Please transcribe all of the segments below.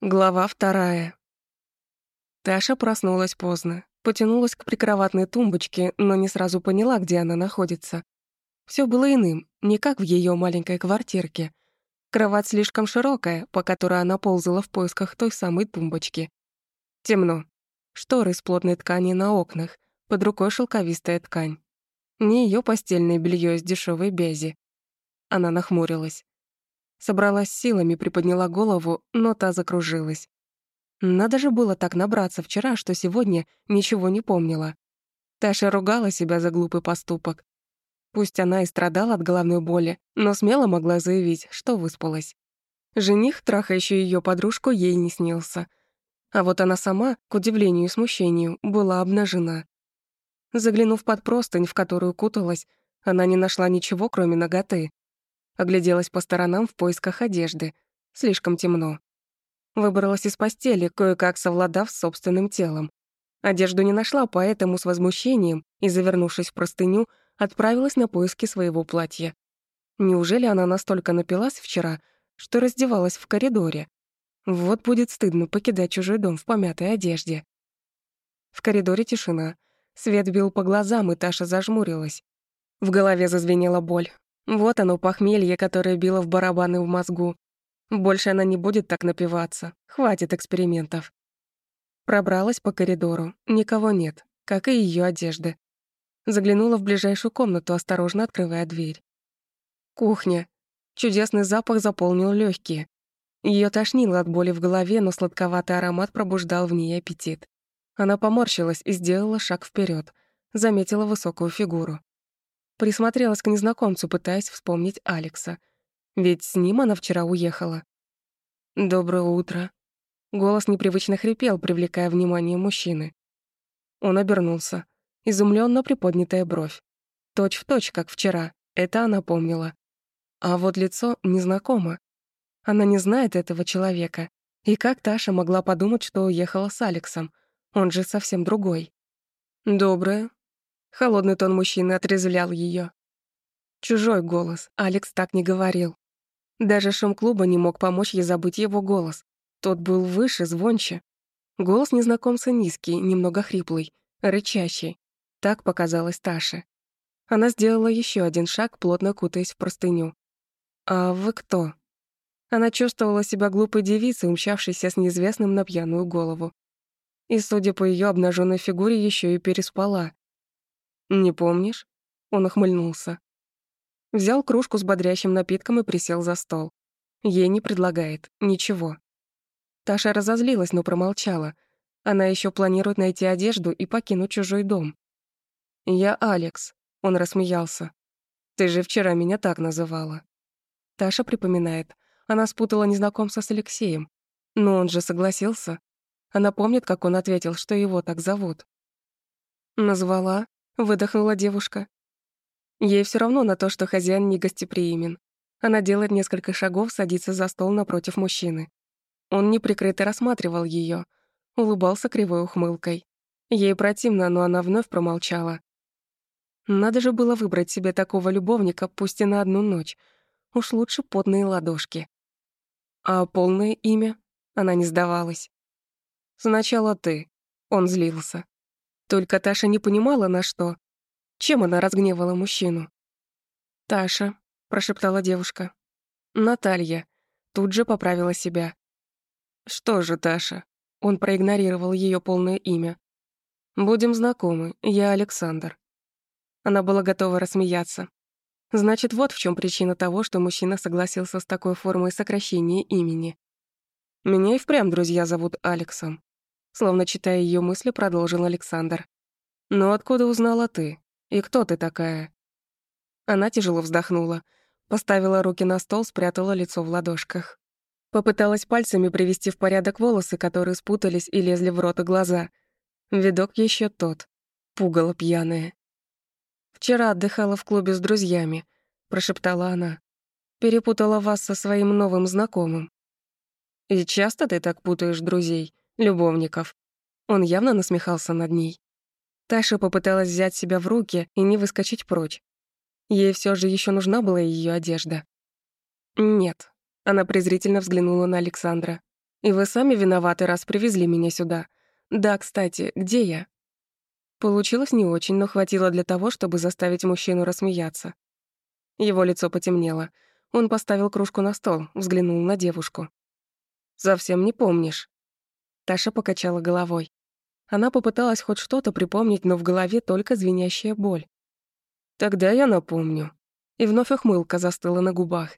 Глава вторая. Таша проснулась поздно, потянулась к прикроватной тумбочке, но не сразу поняла, где она находится. Все было иным, не как в ее маленькой квартирке. Кровать слишком широкая, по которой она ползала в поисках той самой тумбочки. Темно. Шторы из плотной ткани на окнах, под рукой шелковистая ткань. Не ее постельное белье из дешевой бязи. Она нахмурилась. Собралась силами, приподняла голову, но та закружилась. Надо же было так набраться вчера, что сегодня ничего не помнила. Таша ругала себя за глупый поступок. Пусть она и страдала от головной боли, но смело могла заявить, что выспалась. Жених, трахающий ее подружку, ей не снился. А вот она сама, к удивлению и смущению, была обнажена. Заглянув под простынь, в которую куталась, она не нашла ничего, кроме ноготы. Огляделась по сторонам в поисках одежды. Слишком темно. Выбралась из постели, кое-как совладав с собственным телом. Одежду не нашла, поэтому с возмущением и, завернувшись в простыню, отправилась на поиски своего платья. Неужели она настолько напилась вчера, что раздевалась в коридоре? Вот будет стыдно покидать чужой дом в помятой одежде. В коридоре тишина. Свет бил по глазам, и Таша зажмурилась. В голове зазвенела боль. Вот оно, похмелье, которое било в барабаны в мозгу. Больше она не будет так напиваться. Хватит экспериментов. Пробралась по коридору. Никого нет, как и ее одежды. Заглянула в ближайшую комнату, осторожно открывая дверь. Кухня. Чудесный запах заполнил легкие. Ее тошнило от боли в голове, но сладковатый аромат пробуждал в ней аппетит. Она поморщилась и сделала шаг вперед, заметила высокую фигуру. Присмотрелась к незнакомцу, пытаясь вспомнить Алекса. Ведь с ним она вчера уехала. «Доброе утро». Голос непривычно хрипел, привлекая внимание мужчины. Он обернулся. Изумленно приподнятая бровь. Точь в точь, как вчера. Это она помнила. А вот лицо незнакомо. Она не знает этого человека. И как Таша могла подумать, что уехала с Алексом? Он же совсем другой. «Доброе», Холодный тон мужчины отрезвлял ее. Чужой голос, Алекс так не говорил. Даже шум клуба не мог помочь ей забыть его голос. Тот был выше, звонче. Голос незнакомца низкий, немного хриплый, рычащий. Так показалось Таше. Она сделала еще один шаг, плотно кутаясь в простыню. «А вы кто?» Она чувствовала себя глупой девицей, умчавшейся с неизвестным на пьяную голову. И, судя по ее обнаженной фигуре, еще и переспала. «Не помнишь?» Он охмыльнулся. Взял кружку с бодрящим напитком и присел за стол. Ей не предлагает. Ничего. Таша разозлилась, но промолчала. Она еще планирует найти одежду и покинуть чужой дом. «Я Алекс», — он рассмеялся. «Ты же вчера меня так называла». Таша припоминает. Она спутала незнакомца с Алексеем. Но он же согласился. Она помнит, как он ответил, что его так зовут. Назвала, выдохнула девушка. Ей все равно на то, что хозяин не гостеприимен. Она делает несколько шагов, садится за стол напротив мужчины. Он неприкрыто рассматривал ее, улыбался кривой ухмылкой. Ей противно, но она вновь промолчала. Надо же было выбрать себе такого любовника, пусть и на одну ночь. Уж лучше потные ладошки. А полное имя? Она не сдавалась. «Сначала ты», — он злился. Только Таша не понимала, на что. Чем она разгневала мужчину? «Таша», — прошептала девушка. «Наталья». Тут же поправила себя. «Что же, Таша?» Он проигнорировал ее полное имя. «Будем знакомы, я Александр». Она была готова рассмеяться. Значит, вот в чем причина того, что мужчина согласился с такой формой сокращения имени. Меня и впрямь друзья зовут Алексом. Словно читая ее мысли, продолжил Александр. «Но откуда узнала ты? И кто ты такая?» Она тяжело вздохнула, поставила руки на стол, спрятала лицо в ладошках. Попыталась пальцами привести в порядок волосы, которые спутались и лезли в рот и глаза. Видок еще тот. Пугало пьяное. «Вчера отдыхала в клубе с друзьями», — прошептала она. «Перепутала вас со своим новым знакомым». «И часто ты так путаешь друзей?» Любовников. Он явно насмехался над ней. Таша попыталась взять себя в руки и не выскочить прочь. Ей все же еще нужна была ее одежда. Нет. Она презрительно взглянула на Александра. И вы сами виноваты, раз привезли меня сюда. Да, кстати, где я?» Получилось не очень, но хватило для того, чтобы заставить мужчину рассмеяться. Его лицо потемнело. Он поставил кружку на стол, взглянул на девушку. «Совсем не помнишь?» Таша покачала головой. Она попыталась хоть что-то припомнить, но в голове только звенящая боль. «Тогда я напомню». И вновь ухмылка застыла на губах.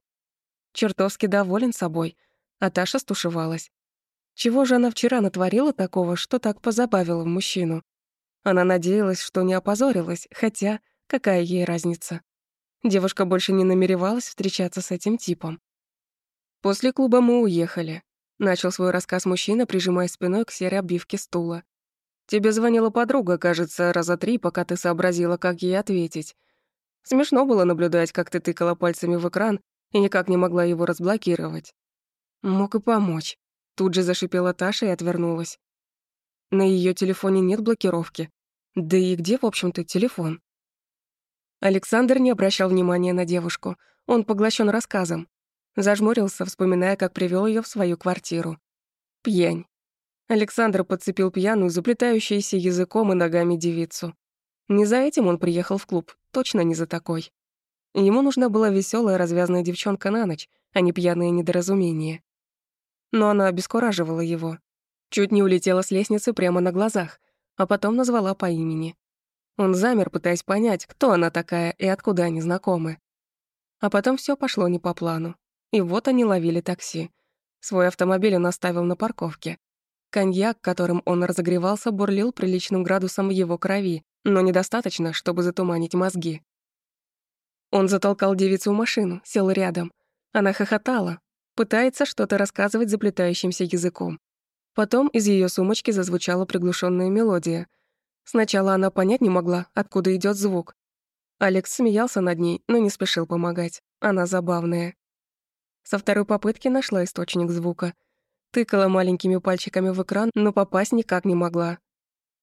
Чертовски доволен собой, а Таша стушевалась. Чего же она вчера натворила такого, что так позабавила мужчину? Она надеялась, что не опозорилась, хотя какая ей разница? Девушка больше не намеревалась встречаться с этим типом. После клуба мы уехали. Начал свой рассказ мужчина, прижимая спиной к серой обивке стула. Тебе звонила подруга, кажется, раза три, пока ты сообразила, как ей ответить. Смешно было наблюдать, как ты тыкала пальцами в экран и никак не могла его разблокировать. Мог и помочь. Тут же зашипела Таша и отвернулась. На ее телефоне нет блокировки. Да и где, в общем-то, телефон? Александр не обращал внимания на девушку. Он поглощен рассказом. Зажмурился, вспоминая, как привел ее в свою квартиру. Пьянь. Александр подцепил пьяную, заплетающуюся языком и ногами девицу. Не за этим он приехал в клуб, точно не за такой. Ему нужна была веселая развязная девчонка на ночь, а не пьяные недоразумения. Но она обескураживала его. Чуть не улетела с лестницы прямо на глазах, а потом назвала по имени. Он замер, пытаясь понять, кто она такая и откуда они знакомы. А потом все пошло не по плану. И вот они ловили такси. Свой автомобиль он оставил на парковке. Коньяк, которым он разогревался, бурлил приличным градусом в его крови, но недостаточно, чтобы затуманить мозги. Он затолкал девицу в машину, сел рядом. Она хохотала, пытается что-то рассказывать заплетающимся языком. Потом из ее сумочки зазвучала приглушенная мелодия — Сначала она понять не могла, откуда идет звук. Алекс смеялся над ней, но не спешил помогать. Она забавная. Со второй попытки нашла источник звука. Тыкала маленькими пальчиками в экран, но попасть никак не могла.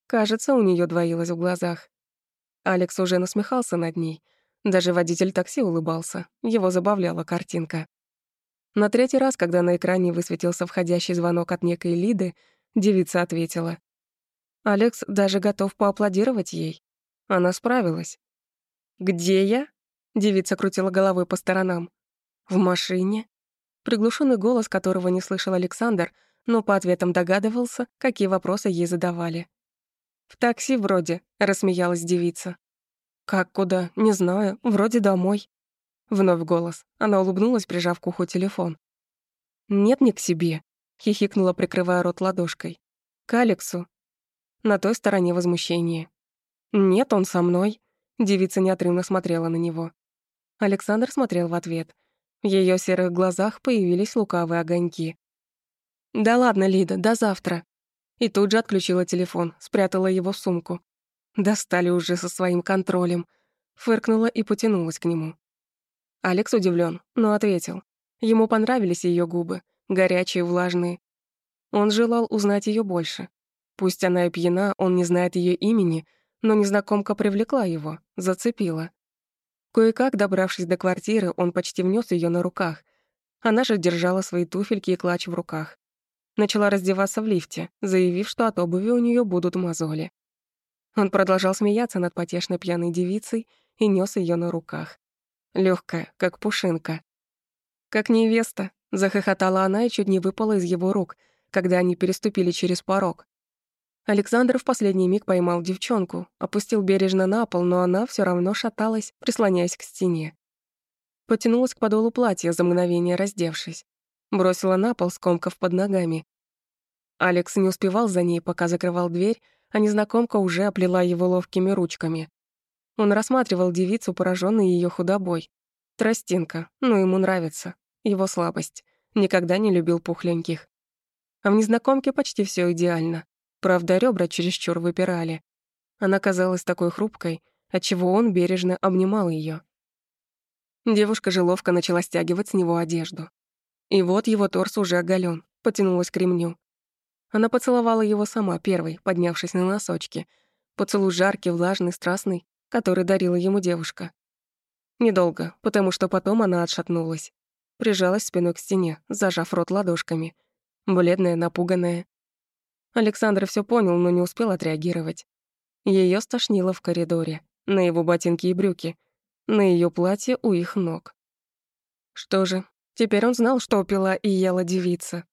Кажется, у нее двоилось в глазах. Алекс уже насмехался над ней. Даже водитель такси улыбался. Его забавляла картинка. На третий раз, когда на экране высветился входящий звонок от некой Лиды, девица ответила. Алекс даже готов поаплодировать ей. Она справилась. «Где я?» — девица крутила головой по сторонам. «В машине?» Приглушенный голос, которого не слышал Александр, но по ответам догадывался, какие вопросы ей задавали. «В такси вроде», — рассмеялась девица. «Как куда? Не знаю. Вроде домой». Вновь голос. Она улыбнулась, прижав к уху телефон. «Нет, не к себе», — хихикнула, прикрывая рот ладошкой. «К Алексу. На той стороне возмущение. «Нет, он со мной». Девица неотрывно смотрела на него. Александр смотрел в ответ. В её серых глазах появились лукавые огоньки. «Да ладно, Лида, до завтра». И тут же отключила телефон, спрятала его в сумку. Достали уже со своим контролем. Фыркнула и потянулась к нему. Алекс удивлен, но ответил. Ему понравились ее губы, горячие, влажные. Он желал узнать ее больше. Пусть она и пьяна, он не знает ее имени, но незнакомка привлекла его, зацепила. Кое-как, добравшись до квартиры, он почти внес ее на руках. Она же держала свои туфельки и клатч в руках. Начала раздеваться в лифте, заявив, что от обуви у нее будут мозоли. Он продолжал смеяться над потешной пьяной девицей и нес ее на руках. Легкая, как пушинка. «Как невеста», — захохотала она и чуть не выпала из его рук, когда они переступили через порог. Александр в последний миг поймал девчонку, опустил бережно на пол, но она все равно шаталась, прислоняясь к стене. Потянулась к подолу платья, за мгновение раздевшись. Бросила на пол, скомков под ногами. Алекс не успевал за ней, пока закрывал дверь, а незнакомка уже оплела его ловкими ручками. Он рассматривал девицу, пораженный ее худобой. Тростинка, но ему нравится. Его слабость. Никогда не любил пухленьких. А в незнакомке почти все идеально. Правда, ребра чересчур выпирали. Она казалась такой хрупкой, отчего он бережно обнимал ее. Девушка же начала стягивать с него одежду. И вот его торс уже оголен, потянулась к ремню. Она поцеловала его сама первой, поднявшись на носочки. Поцелуй жаркий, влажный, страстный, который дарила ему девушка. Недолго, потому что потом она отшатнулась. Прижалась спиной к стене, зажав рот ладошками. бледная, напуганная. Александр все понял, но не успел отреагировать. Ее стошнило в коридоре, на его ботинки и брюки, на ее платье у их ног. Что же, теперь он знал, что пила и ела девица.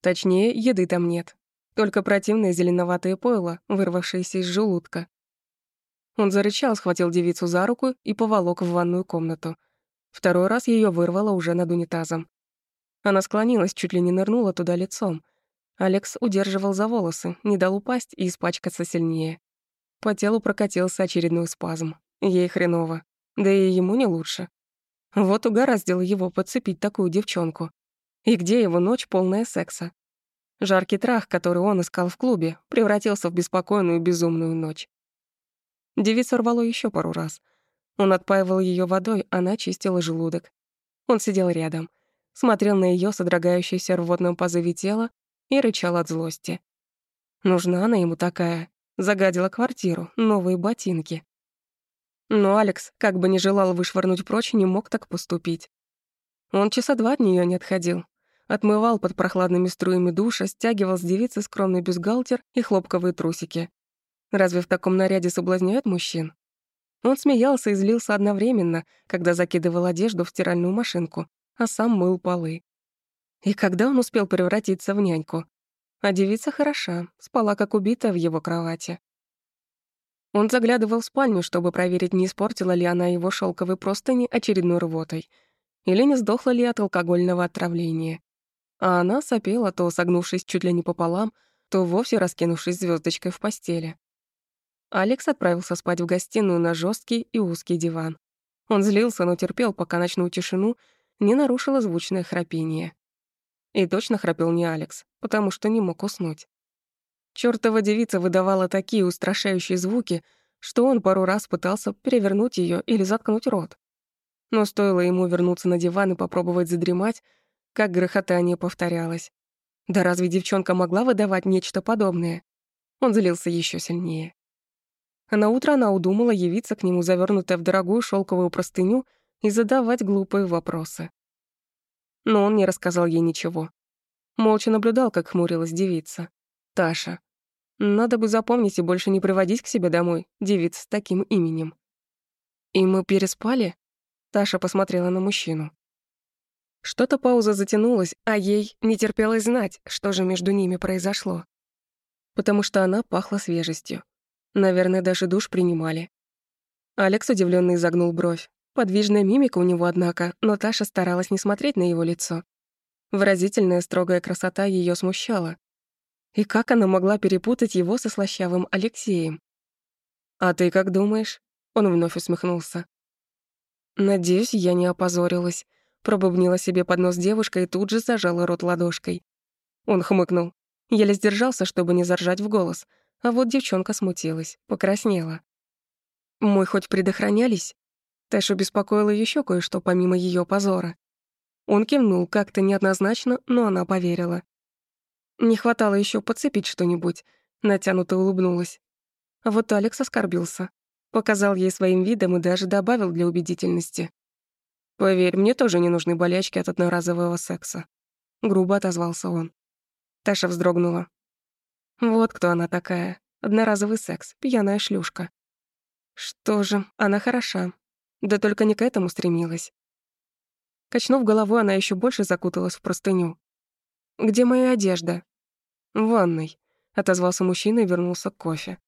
Точнее, еды там нет. Только противное зеленоватое пойло, вырвавшееся из желудка. Он зарычал, схватил девицу за руку и поволок в ванную комнату. Второй раз ее вырвало уже над унитазом. Она склонилась, чуть ли не нырнула туда лицом. Алекс удерживал за волосы, не дал упасть и испачкаться сильнее. По телу прокатился очередной спазм. Ей хреново. Да и ему не лучше. Вот угораздило его подцепить такую девчонку. И где его ночь, полная секса? Жаркий трах, который он искал в клубе, превратился в беспокойную безумную ночь. Девица рвало еще пару раз. Он отпаивал ее водой, она чистила желудок. Он сидел рядом, смотрел на ее содрогающееся рвотном позыве тело и рычал от злости. Нужна она ему такая. Загадила квартиру, новые ботинки. Но Алекс, как бы не желал вышвырнуть прочь, не мог так поступить. Он часа два от нее не отходил. Отмывал под прохладными струями душа, стягивал с девицы скромный бюстгальтер и хлопковые трусики. Разве в таком наряде соблазняют мужчин? Он смеялся и злился одновременно, когда закидывал одежду в стиральную машинку, а сам мыл полы. И когда он успел превратиться в няньку? А девица хороша, спала как убитая в его кровати. Он заглядывал в спальню, чтобы проверить, не испортила ли она его шелковой простыни очередной рвотой, или не сдохла ли от алкогольного отравления. А она сопела, то согнувшись чуть ли не пополам, то вовсе раскинувшись звездочкой в постели. Алекс отправился спать в гостиную на жесткий и узкий диван. Он злился, но терпел, пока ночную тишину не нарушило звучное храпение. И точно храпел не Алекс, потому что не мог уснуть. Чёртова девица выдавала такие устрашающие звуки, что он пару раз пытался перевернуть её или заткнуть рот. Но стоило ему вернуться на диван и попробовать задремать, как грохотание повторялось. Да разве девчонка могла выдавать нечто подобное? Он злился ещё сильнее. А на утро она удумала явиться к нему, завернутая в дорогую шелковую простыню, и задавать глупые вопросы но он не рассказал ей ничего. Молча наблюдал, как хмурилась девица. Таша. Надо бы запомнить и больше не приводить к себе домой девиц с таким именем. «И мы переспали?» Таша посмотрела на мужчину. Что-то пауза затянулась, а ей не терпелось знать, что же между ними произошло. Потому что она пахла свежестью. Наверное, даже душ принимали. Алекс удивлённо изогнул бровь. Подвижная мимика у него, однако, но Таша старалась не смотреть на его лицо. Выразительная строгая красота ее смущала. И как она могла перепутать его со слащавым Алексеем? «А ты как думаешь?» Он вновь усмехнулся. «Надеюсь, я не опозорилась», пробубнила себе под нос девушка и тут же зажала рот ладошкой. Он хмыкнул. Еле сдержался, чтобы не заржать в голос, а вот девчонка смутилась, покраснела. «Мы хоть предохранялись?» Тэшу беспокоило еще кое-что помимо ее позора. Он кивнул как-то неоднозначно, но она поверила. Не хватало еще подцепить что-нибудь, натянуто улыбнулась. А вот Алекс оскорбился. Показал ей своим видом и даже добавил для убедительности. «Поверь, мне тоже не нужны болячки от одноразового секса», — грубо отозвался он. Таша вздрогнула. Вот кто она такая. Одноразовый секс, пьяная шлюшка. Что же, она хороша, да только не к этому стремилась. Качнув головой, она еще больше закуталась в простыню. «Где моя одежда?» «В ванной», — отозвался мужчина и вернулся к кофе.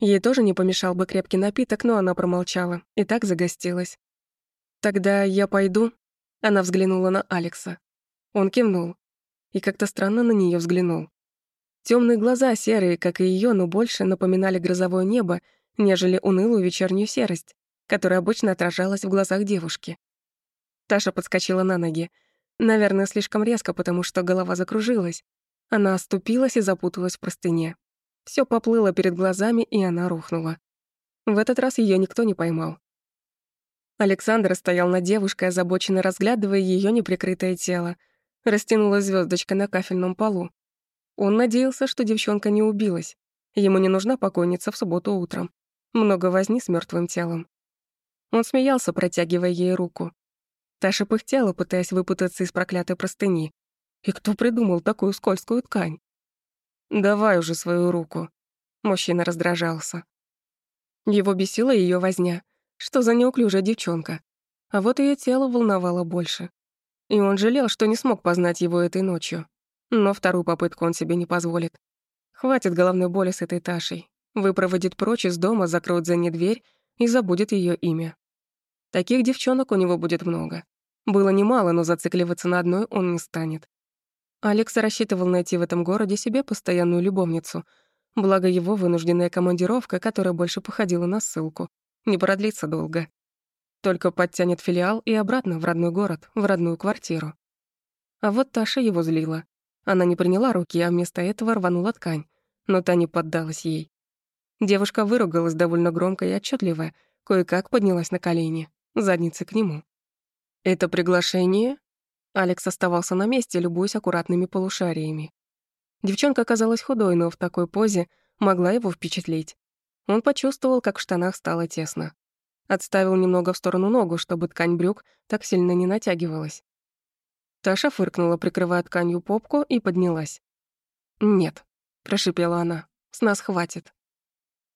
Ей тоже не помешал бы крепкий напиток, но она промолчала и так загостилась. «Тогда я пойду?» Она взглянула на Алекса. Он кивнул и как-то странно на нее взглянул. Темные глаза, серые, как и ее, но больше напоминали грозовое небо, нежели унылую вечернюю серость которая обычно отражалась в глазах девушки. Таша подскочила на ноги. Наверное, слишком резко, потому что голова закружилась. Она оступилась и запуталась в простыне. Всё поплыло перед глазами, и она рухнула. В этот раз её никто не поймал. Александр стоял над девушкой, озабоченно разглядывая её неприкрытое тело. Растянулась звёздочка на кафельном полу. Он надеялся, что девчонка не убилась. Ему не нужна покойница в субботу утром. Много возни с мёртвым телом. Он смеялся, протягивая ей руку. Таша пыхтела, пытаясь выпутаться из проклятой простыни. И кто придумал такую скользкую ткань? «Давай уже свою руку». Мужчина раздражался. Его бесила ее возня. Что за неуклюжая девчонка? А вот ее тело волновало больше. И он жалел, что не смог познать его этой ночью. Но вторую попытку он себе не позволит. Хватит головной боли с этой Ташей. Выпроводит прочь из дома, закроет за ней дверь и забудет ее имя. Таких девчонок у него будет много. Было немало, но зацикливаться на одной он не станет. Алекс рассчитывал найти в этом городе себе постоянную любовницу, благо его вынужденная командировка, которая больше походила на ссылку, не продлится долго. Только подтянет филиал и обратно в родной город, в родную квартиру. А вот Таша его злила. Она не приняла руки, а вместо этого рванула ткань, но та не поддалась ей. Девушка выругалась довольно громко и отчетливо, кое-как поднялась на колени, задницей к нему. «Это приглашение?» Алекс оставался на месте, любуясь аккуратными полушариями. Девчонка оказалась худой, но в такой позе могла его впечатлить. Он почувствовал, как в штанах стало тесно. Отставил немного в сторону ногу, чтобы ткань брюк так сильно не натягивалась. Таша фыркнула, прикрывая тканью попку, и поднялась. «Нет», — прошипела она, — «с нас хватит».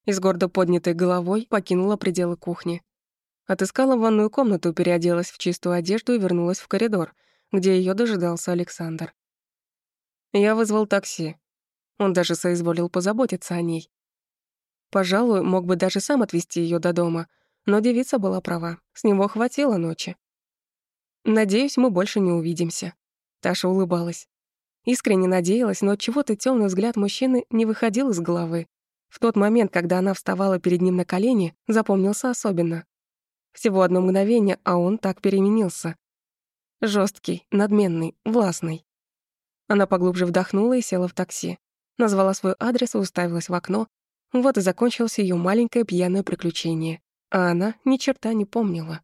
И с гордо поднятой головой покинула пределы кухни. Отыскала ванную комнату, переоделась в чистую одежду и вернулась в коридор, где ее дожидался Александр. Я вызвал такси. Он даже соизволил позаботиться о ней. Пожалуй, мог бы даже сам отвезти ее до дома, но девица была права, с него хватило ночи. Надеюсь, мы больше не увидимся. Таша улыбалась. Искренне надеялась, но чего-то темный взгляд мужчины не выходил из головы. В тот момент, когда она вставала перед ним на колени, запомнился особенно. Всего одно мгновение, а он так переменился. Жесткий, надменный, властный. Она поглубже вдохнула и села в такси. Назвала свой адрес и уставилась в окно. Вот и закончилось ее маленькое пьяное приключение. А она ни черта не помнила.